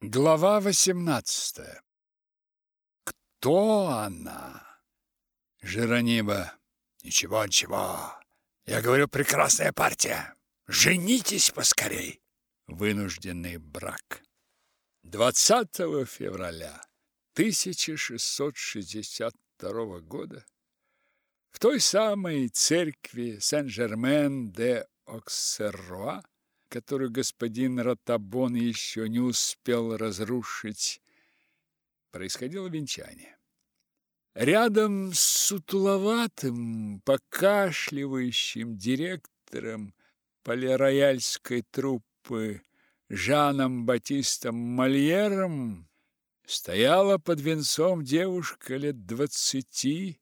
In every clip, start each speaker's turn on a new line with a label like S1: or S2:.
S1: Глава восемнадцатая. Кто она? Жеронима. Ничего, ничего. Я говорю, прекрасная партия. Женитесь поскорей. Вынужденный брак. 20 февраля 1662 года в той самой церкви Сен-Жермен-де-Оксерруа которую господин Ротабон еще не успел разрушить, происходило венчание. Рядом с сутуловатым, покашливающим директором полирояльской труппы Жаном Батистом Мольером стояла под венцом девушка лет двадцати,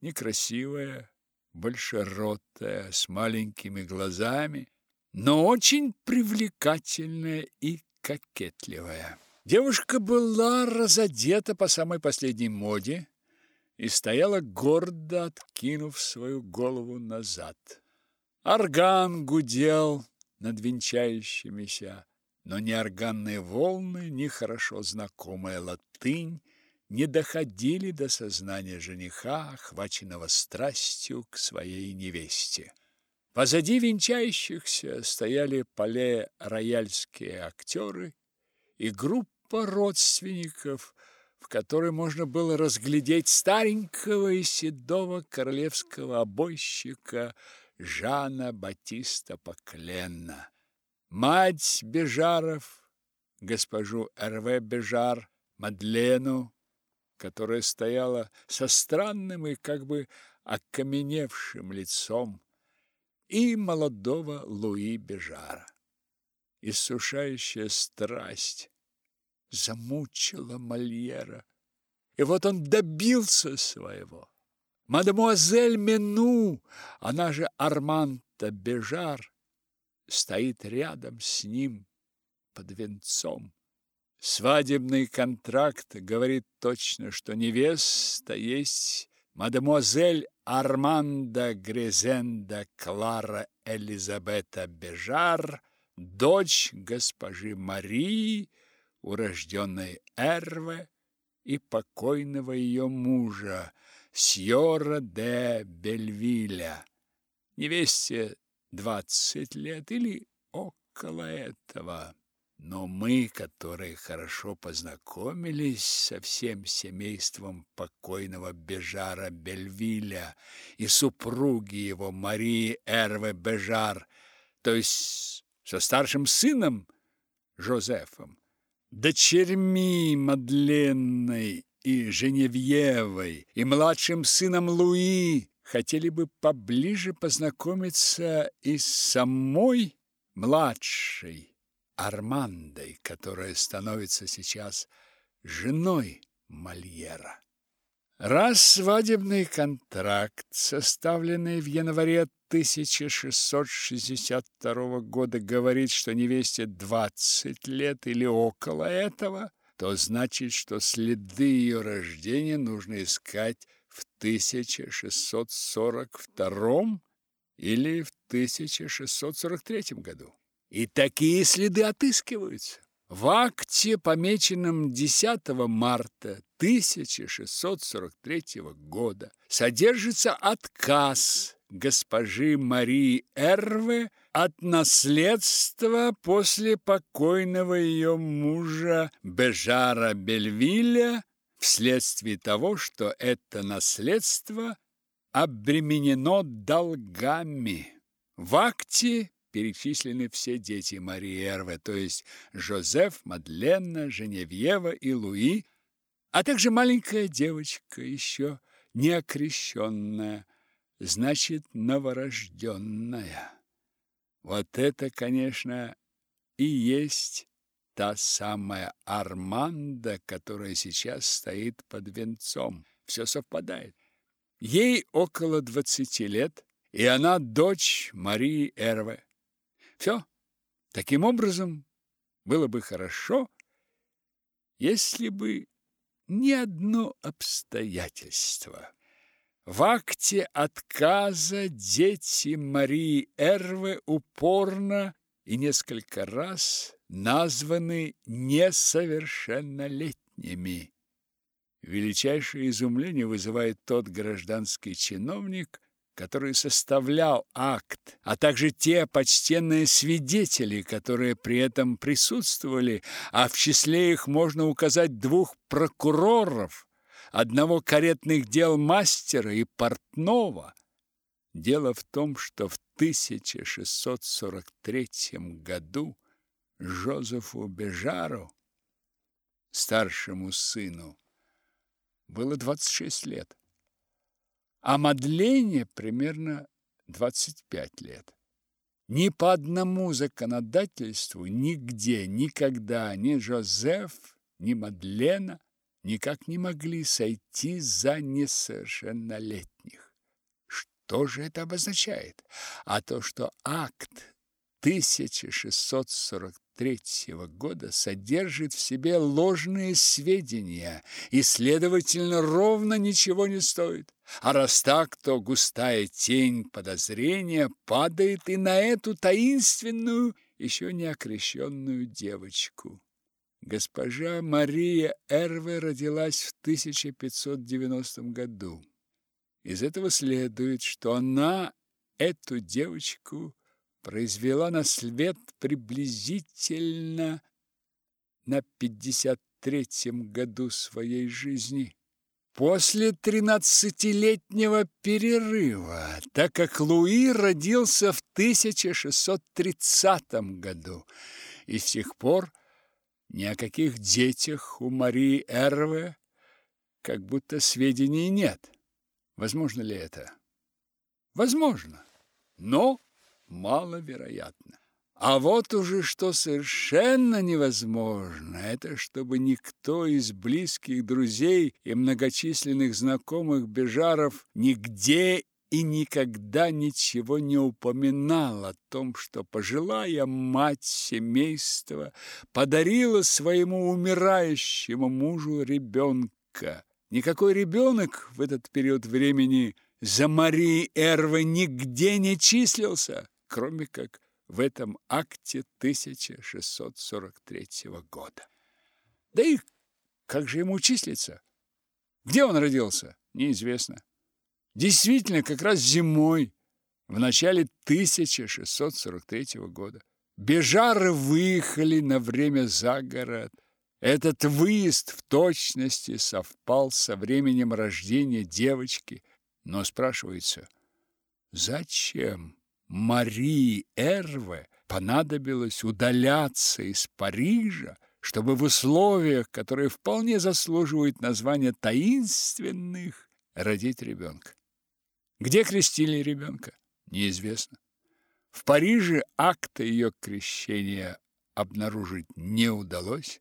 S1: некрасивая, большеротая, с маленькими глазами, но очень привлекательная и кокетливая. Девушка была разодета по самой последней моде и стояла гордо, откинув свою голову назад. Орган гудел над венчающимися, но ни органные волны, ни хорошо знакомая латынь не доходили до сознания жениха, охваченного страстью к своей невесте. Позади венчающихся стояли поле-рояльские актеры и группа родственников, в которой можно было разглядеть старенького и седого королевского обойщика Жана Батиста Покленна, мать Бежаров, госпожу Эрве Бежар, Мадлену, которая стояла со странным и как бы окаменевшим лицом, и молодого Луи Бежара. Иссушающая страсть замучила Мольера, и вот он добился своего. Мадемуазель Мену, она же Арманта Бежар, стоит рядом с ним под венцом. Свадебный контракт говорит точно, что невеста есть мадемуазель Арманда Грезенда Клара Элизабета Бежар, дочь госпожи Марии, урожденной Эрве, и покойного ее мужа, Сьора де Бельвиля. Невесте двадцать лет или около этого. Но мы, которые хорошо познакомились со всем семейством покойного Бежара Бельвиля и супруги его Марии Эрве Бежар, то есть со старшим сыном Жозефом, дочерьми Мадленной и Женевьевой и младшим сыном Луи, хотели бы поближе познакомиться и с самой младшей Армандой, которая становится сейчас женой Мольера. Раз свадебный контракт, составленный в январе 1662 года, говорит, что невесте 20 лет или около этого, то значит, что следы ее рождения нужно искать в 1642 или в 1643 году. И такие следы отыскиваются. В акте, помеченном 10 марта 1643 года, содержится отказ госпожи Марии Эрве от наследства после покойного ее мужа Бежара Бельвиля вследствие того, что это наследство обременено долгами. В акте перечислены все дети Марии Эрве, то есть Жозеф, Мадленна, Женевьева и Луи, а также маленькая девочка, еще не окрещенная, значит, новорожденная. Вот это, конечно, и есть та самая Арманда, которая сейчас стоит под венцом. Все совпадает. Ей около двадцати лет, и она дочь Марии Эрве. Все. Таким образом, было бы хорошо, если бы ни одно обстоятельство. В акте отказа дети Марии Эрве упорно и несколько раз названы несовершеннолетними. Величайшее изумление вызывает тот гражданский чиновник, который составлял акт, а также те почтенные свидетели, которые при этом присутствовали, а в числе их можно указать двух прокуроров, одного каретных дел мастера и портного. Дело в том, что в 1643 году Жозефу Бежару, старшему сыну, было 26 лет а Мадлене примерно 25 лет. Ни по одному законодательству нигде, никогда ни Жозеф, ни Мадлена никак не могли сойти за несовершеннолетних. Что же это обозначает? А то, что акт 1643 года содержит в себе ложные сведения и, следовательно, ровно ничего не стоит. А раз так, то густая тень подозрения падает и на эту таинственную, еще не окрещенную девочку. Госпожа Мария Эрве родилась в 1590 году. Из этого следует, что она эту девочку произвела на свет приблизительно на 53-м году своей жизни. После тринадцатилетнего перерыва, так как Луи родился в 1630 году, и с тех пор ни о каких детях у Марии Эрве как будто сведений нет. Возможно ли это? Возможно, но маловероятно. А вот уже что совершенно невозможно, это чтобы никто из близких друзей и многочисленных знакомых Бежаров нигде и никогда ничего не упоминал о том, что пожилая мать семейства подарила своему умирающему мужу ребенка. Никакой ребенок в этот период времени за Марией Эрвы нигде не числился, кроме как в этом акте 1643 года. Да и как же ему числиться? Где он родился, неизвестно. Действительно, как раз зимой, в начале 1643 года. Бежары выехали на время за город. Этот выезд в точности совпал со временем рождения девочки. Но спрашивается, зачем? Марии Эрве понадобилось удаляться из Парижа, чтобы в условиях, которые вполне заслуживают названия таинственных, родить ребенка. Где крестили ребенка? Неизвестно. В Париже акта ее крещения обнаружить не удалось.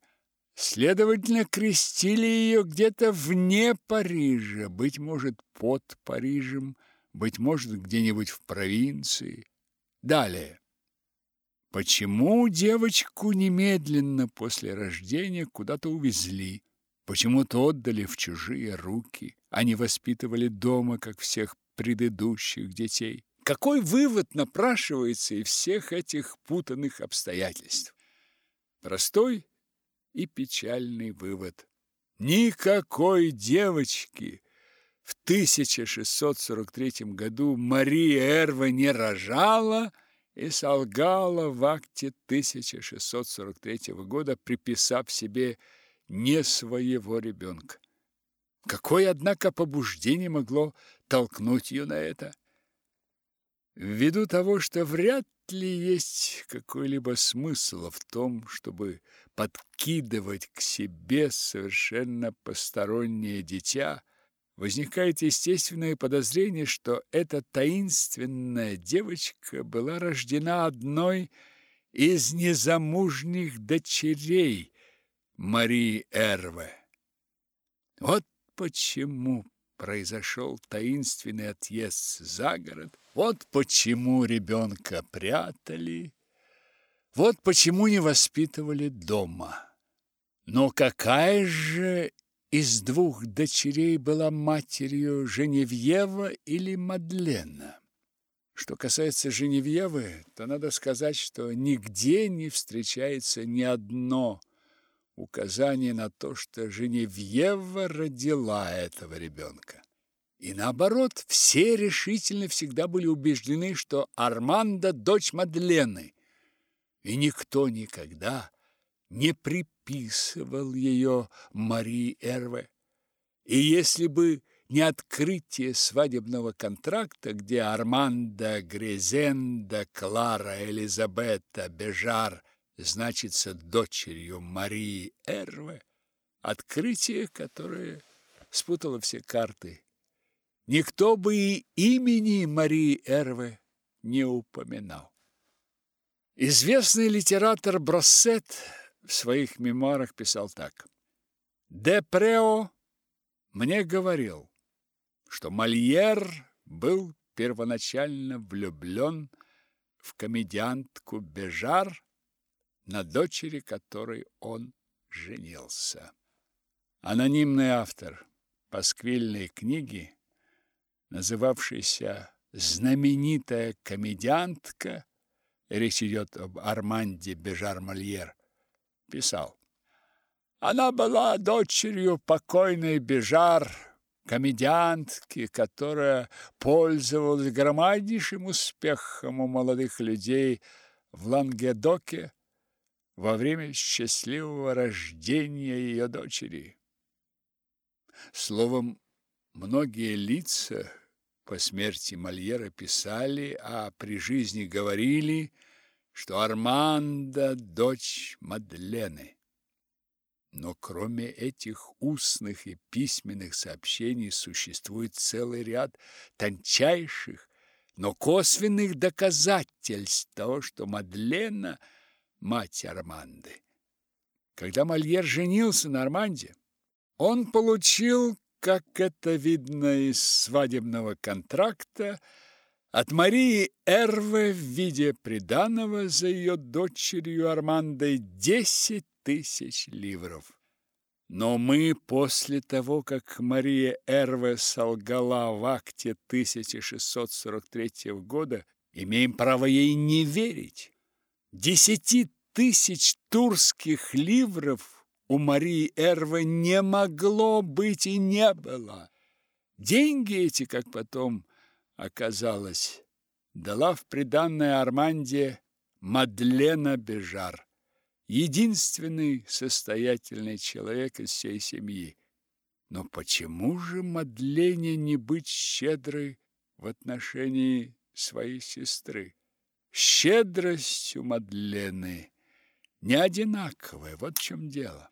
S1: Следовательно, крестили ее где-то вне Парижа, быть может, под Парижем, быть может, где-нибудь в провинции. Далее. Почему девочку немедленно после рождения куда-то увезли? Почему-то отдали в чужие руки, а не воспитывали дома, как всех предыдущих детей? Какой вывод напрашивается из всех этих путанных обстоятельств? Простой и печальный вывод. Никакой девочки в 1643 году Мария Эрва не рожала и солгала в акте 1643 года, приписав себе не своего ребенка. Какое, однако, побуждение могло толкнуть ее на это? Ввиду того, что вряд ли есть какой-либо смысл в том, чтобы подкидывать к себе совершенно постороннее дитя, возникает естественное подозрение, что эта таинственная девочка была рождена одной из незамужних дочерей Марии Эрве. Вот почему произошел таинственный отъезд за город, вот почему ребенка прятали, вот почему не воспитывали дома. Но какая же из двух дочерей была матерью Женевьева или Мадлена? Что касается Женевьевы, то надо сказать, что нигде не встречается ни одно указание на то, что Женевьева родила этого ребенка. И наоборот, все решительно всегда были убеждены, что Армандо – дочь Мадлены, и никто никогда не приписывал ее Марии Эрве. И если бы не открытие свадебного контракта, где Армандо Грезенда Клара Элизабета Бежар значится дочерью Марии Эрве, открытие, которое спутало все карты. Никто бы и имени Марии Эрве не упоминал. Известный литератор Броссет в своих мемуарах писал так. «Де Прео мне говорил, что Мольер был первоначально влюблен в комедиантку Бежар, на дочери которой он женился. Анонимный автор пасквильной книги, называвшейся «Знаменитая комедиантка», речь идет об Арманде Бежар-Мольер, писал, «Она была дочерью покойной Бежар, комедиантки, которая пользовалась громаднейшим успехом у молодых людей в Лангедоке во время счастливого рождения ее дочери. Словом, многие лица по смерти Мольера писали, а при жизни говорили, что Арманда – дочь Мадлены. Но кроме этих устных и письменных сообщений существует целый ряд тончайших, но косвенных доказательств того, что Мадлена – мать Арманды. Когда Мольер женился на Арманде, он получил, как это видно из свадебного контракта, от Марии Эрве в виде приданого за ее дочерью Армандой десять тысяч ливров. Но мы после того, как Мария Эрве солгала в акте 1643 года, имеем право ей не верить. Десяти тысяч турских ливров у Марии Эрве не могло быть и не было. Деньги эти, как потом оказалось, дала в приданное Арманде Мадлена Бежар единственный состоятельный человек из всей семьи. Но почему же Мадлене не быть щедрой в отношении своей сестры? Щедрость у Мадлены не одинаковая, вот в чем дело.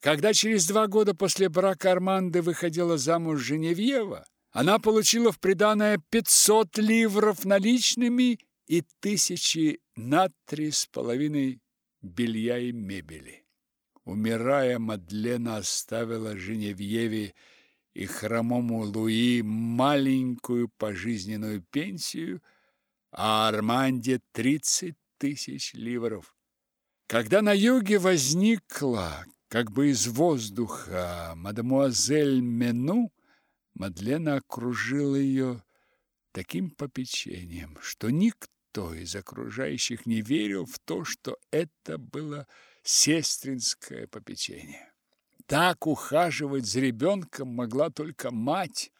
S1: Когда через два года после брака Арманды выходила замуж Женевьева, она получила в приданое 500 ливров наличными и тысячи на три с половиной белья и мебели. Умирая, Мадлена оставила Женевьеве и хромому Луи маленькую пожизненную пенсию, а Арманде тридцать тысяч ливров. Когда на юге возникла, как бы из воздуха, мадемуазель Мену, Мадлена окружила ее таким попечением, что никто из окружающих не верил в то, что это было сестринское попечение. Так ухаживать за ребенком могла только мать.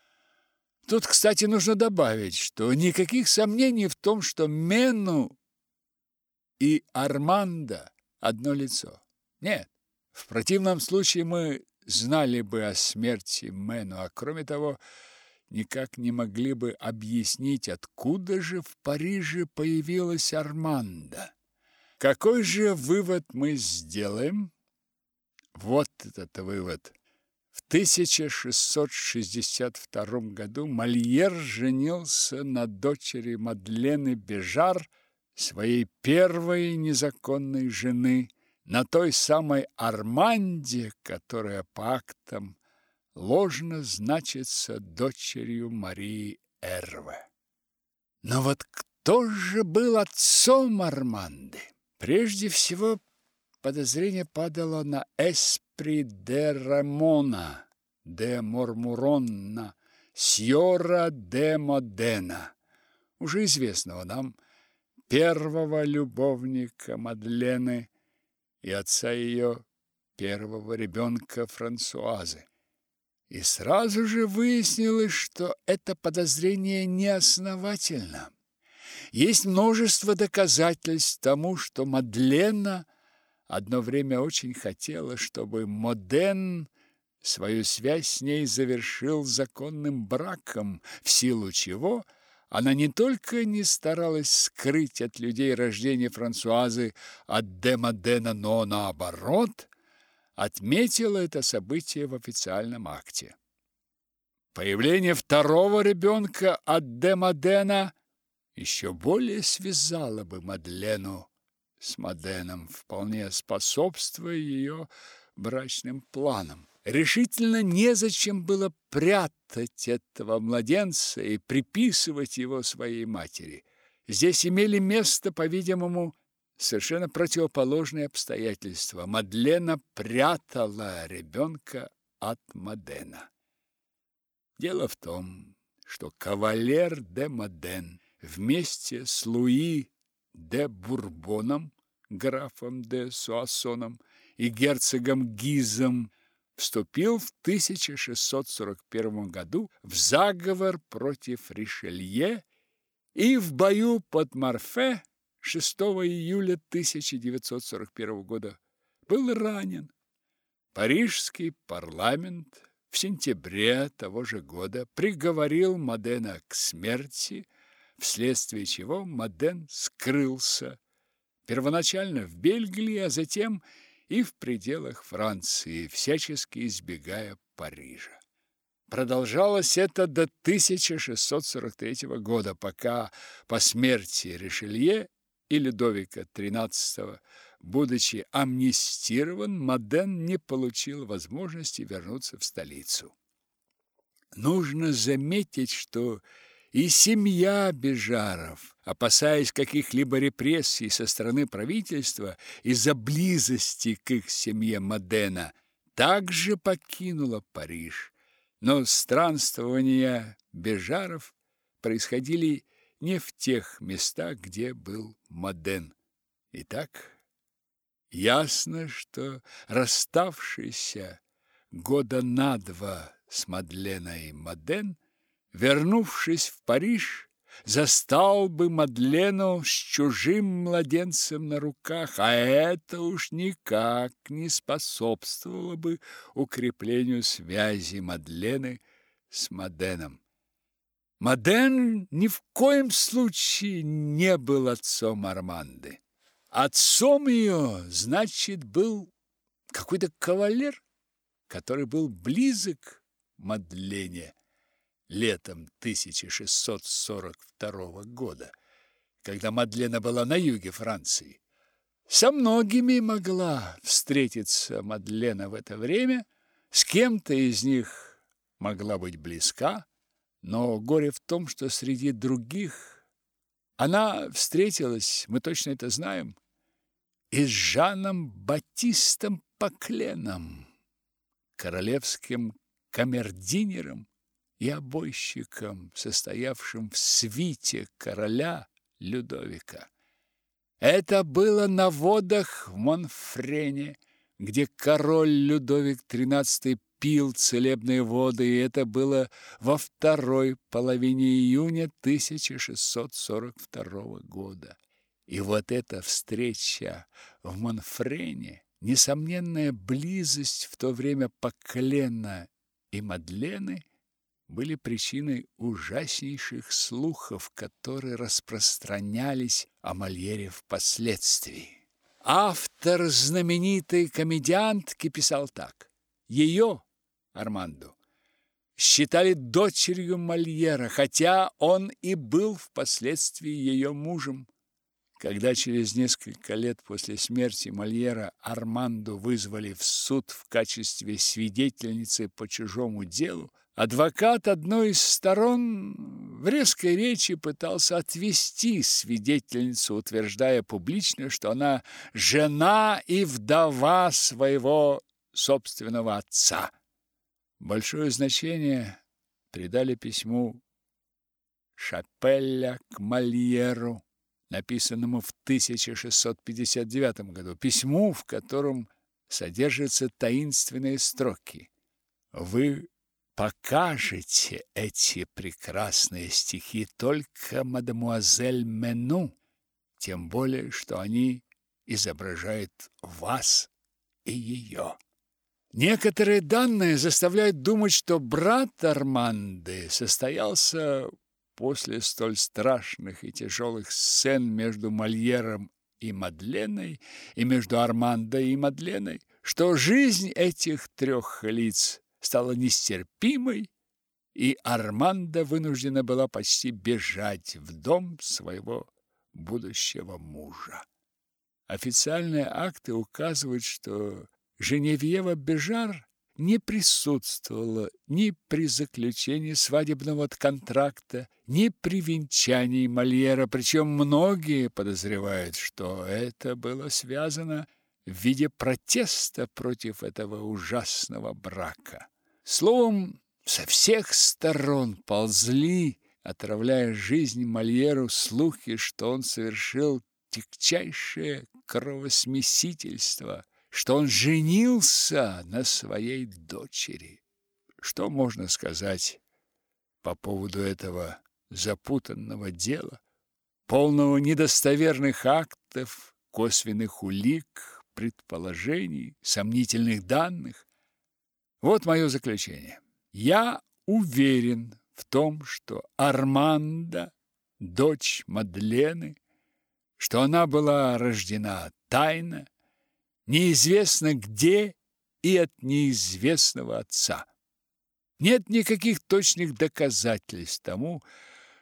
S1: Тут, кстати, нужно добавить, что никаких сомнений в том, что Мену и Армандо одно лицо. Нет, в противном случае мы знали бы о смерти Мену, а кроме того, никак не могли бы объяснить, откуда же в Париже появилась Арманда. Какой же вывод мы сделаем? Вот этот вывод. В 1662 году Мольер женился на дочери Мадлены Бежар, своей первой незаконной жены, на той самой Арманде, которая по актам ложно значится дочерью Марии Эрве. Но вот кто же был отцом Арманды? Прежде всего, подозрение падало на Эспри де Рамона, де Мормуронна, Сьора де Модена. уже известного нам первого любовника Мадлены и отца ее первого ребенка Франсуазы. И сразу же выяснилось, что это подозрение неосновательно. Есть множество доказательств тому, что Мадлена одно время очень хотела, чтобы Моден свою связь с ней завершил законным браком, в силу чего она не только не старалась скрыть от людей рождение Франсуазы от де Модена, но наоборот, отметила это событие в официальном акте. Появление второго ребенка от де Модена еще более связало бы Мадлену с Моденом, вполне способствуя ее брачным планам. Решительно незачем было прятать этого младенца и приписывать его своей матери. Здесь имели место, по-видимому, совершенно противоположные обстоятельства. Мадлена прятала ребенка от Модена. Дело в том, что кавалер де Моден вместе с Луи де Бурбоном, графом де Суассоном и герцогом Гизом вступил в 1641 году в заговор против Ришелье и в бою под Марфе 6 июля 1941 года был ранен. Парижский парламент в сентябре того же года приговорил Модена к смерти, вследствие чего Моден скрылся, первоначально в Бельгии, а затем и в пределах Франции, всячески избегая Парижа. Продолжалось это до 1643 года, пока по смерти Ришелье и Людовика XIII, будучи амнистирован, Моден не получил возможности вернуться в столицу. Нужно заметить, что и семья Бежаров, опасаясь каких-либо репрессий со стороны правительства из-за близости к их семье Модена, также покинула Париж. Но странствования Бежаров происходили не в тех местах, где был Моден. Итак, ясно, что расставшийся года на два с Мадленой Моден вернувшись в Париж, застал бы Мадлену с чужим младенцем на руках, а это уж никак не способствовало бы укреплению связи Мадлены с Маденом. Маден ни в коем случае не был отцом Арманды. Отцом ее, значит, был какой-то кавалер, который был близок Мадлене летом 1642 года, когда Мадлена была на юге Франции. Со многими могла встретиться Мадлена в это время, с кем-то из них могла быть близка, но горе в том, что среди других она встретилась, мы точно это знаем, и с Жаном Батистом Покленом, королевским камердинером, и обойщиком, состоявшим в свите короля Людовика. Это было на водах в Монфрене, где король Людовик XIII пил целебные воды, и это было во второй половине июня 1642 года. И вот эта встреча в Монфрене, несомненная близость в то время Поклена и Мадлены – были причиной ужаснейших слухов, которые распространялись о Мольере впоследствии. Автор знаменитой комедиантки писал так. Ее, Арманду, считали дочерью Мольера, хотя он и был впоследствии ее мужем. Когда через несколько лет после смерти Мольера Арманду вызвали в суд в качестве свидетельницы по чужому делу, Адвокат одной из сторон в резкой речи пытался отвести свидетельницу, утверждая публично, что она жена и вдова своего собственного отца. Большое значение придали письму Шапелля к Мольеру, написанному в 1659 году, письму, в котором содержатся таинственные строки. Вы покажете эти прекрасные стихи только мадемуазель Мену, тем более, что они изображают вас и ее. Некоторые данные заставляют думать, что брат Арманды состоялся после столь страшных и тяжелых сцен между Мольером и Мадленой, и между Армандой и Мадленой, что жизнь этих трех лиц стала нестерпимой, и Арманда вынуждена была почти бежать в дом своего будущего мужа. Официальные акты указывают, что Женевьева Бежар не присутствовала ни при заключении свадебного контракта, ни при венчании Мольера, причем многие подозревают, что это было связано в виде протеста против этого ужасного брака. Словом, со всех сторон ползли, отравляя жизнь Мольеру, слухи, что он совершил тягчайшее кровосмесительство – что он женился на своей дочери. Что можно сказать по поводу этого запутанного дела, полного недостоверных актов, косвенных улик, предположений, сомнительных данных? Вот мое заключение. Я уверен в том, что Арманда, дочь Мадлены, что она была рождена тайно, неизвестно где и от неизвестного отца. Нет никаких точных доказательств тому,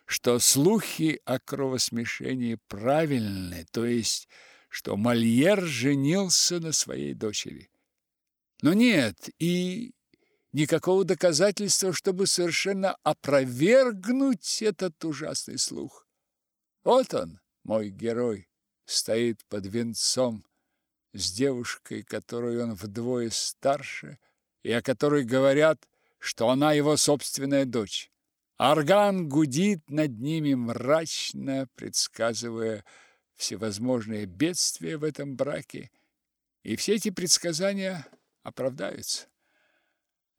S1: что слухи о кровосмешении правильны, то есть, что Мольер женился на своей дочери. Но нет и никакого доказательства, чтобы совершенно опровергнуть этот ужасный слух. Вот он, мой герой, стоит под венцом с девушкой, которой он вдвое старше, и о которой говорят, что она его собственная дочь. Орган гудит над ними мрачно, предсказывая всевозможные бедствия в этом браке, и все эти предсказания оправдаются.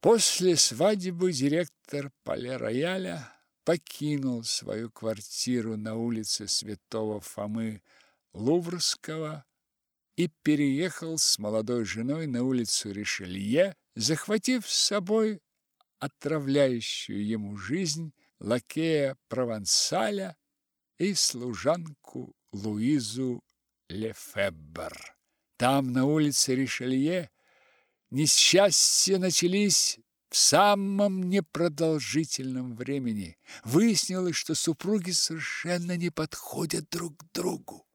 S1: После свадьбы директор Пале-Рояля покинул свою квартиру на улице Святого Фомы Луврского и переехал с молодой женой на улицу Ришелье, захватив с собой отравляющую ему жизнь лакея Провансаля и служанку Луизу Лефеббр. Там, на улице Ришелье, несчастья начались в самом непродолжительном времени. Выяснилось, что супруги совершенно не подходят друг к другу.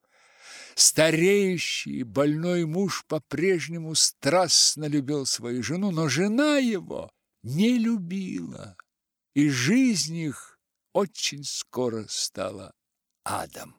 S1: Стареющий больной муж по-прежнему страстно любил свою жену, но жена его не любила, и жизнь их очень скоро стала адом.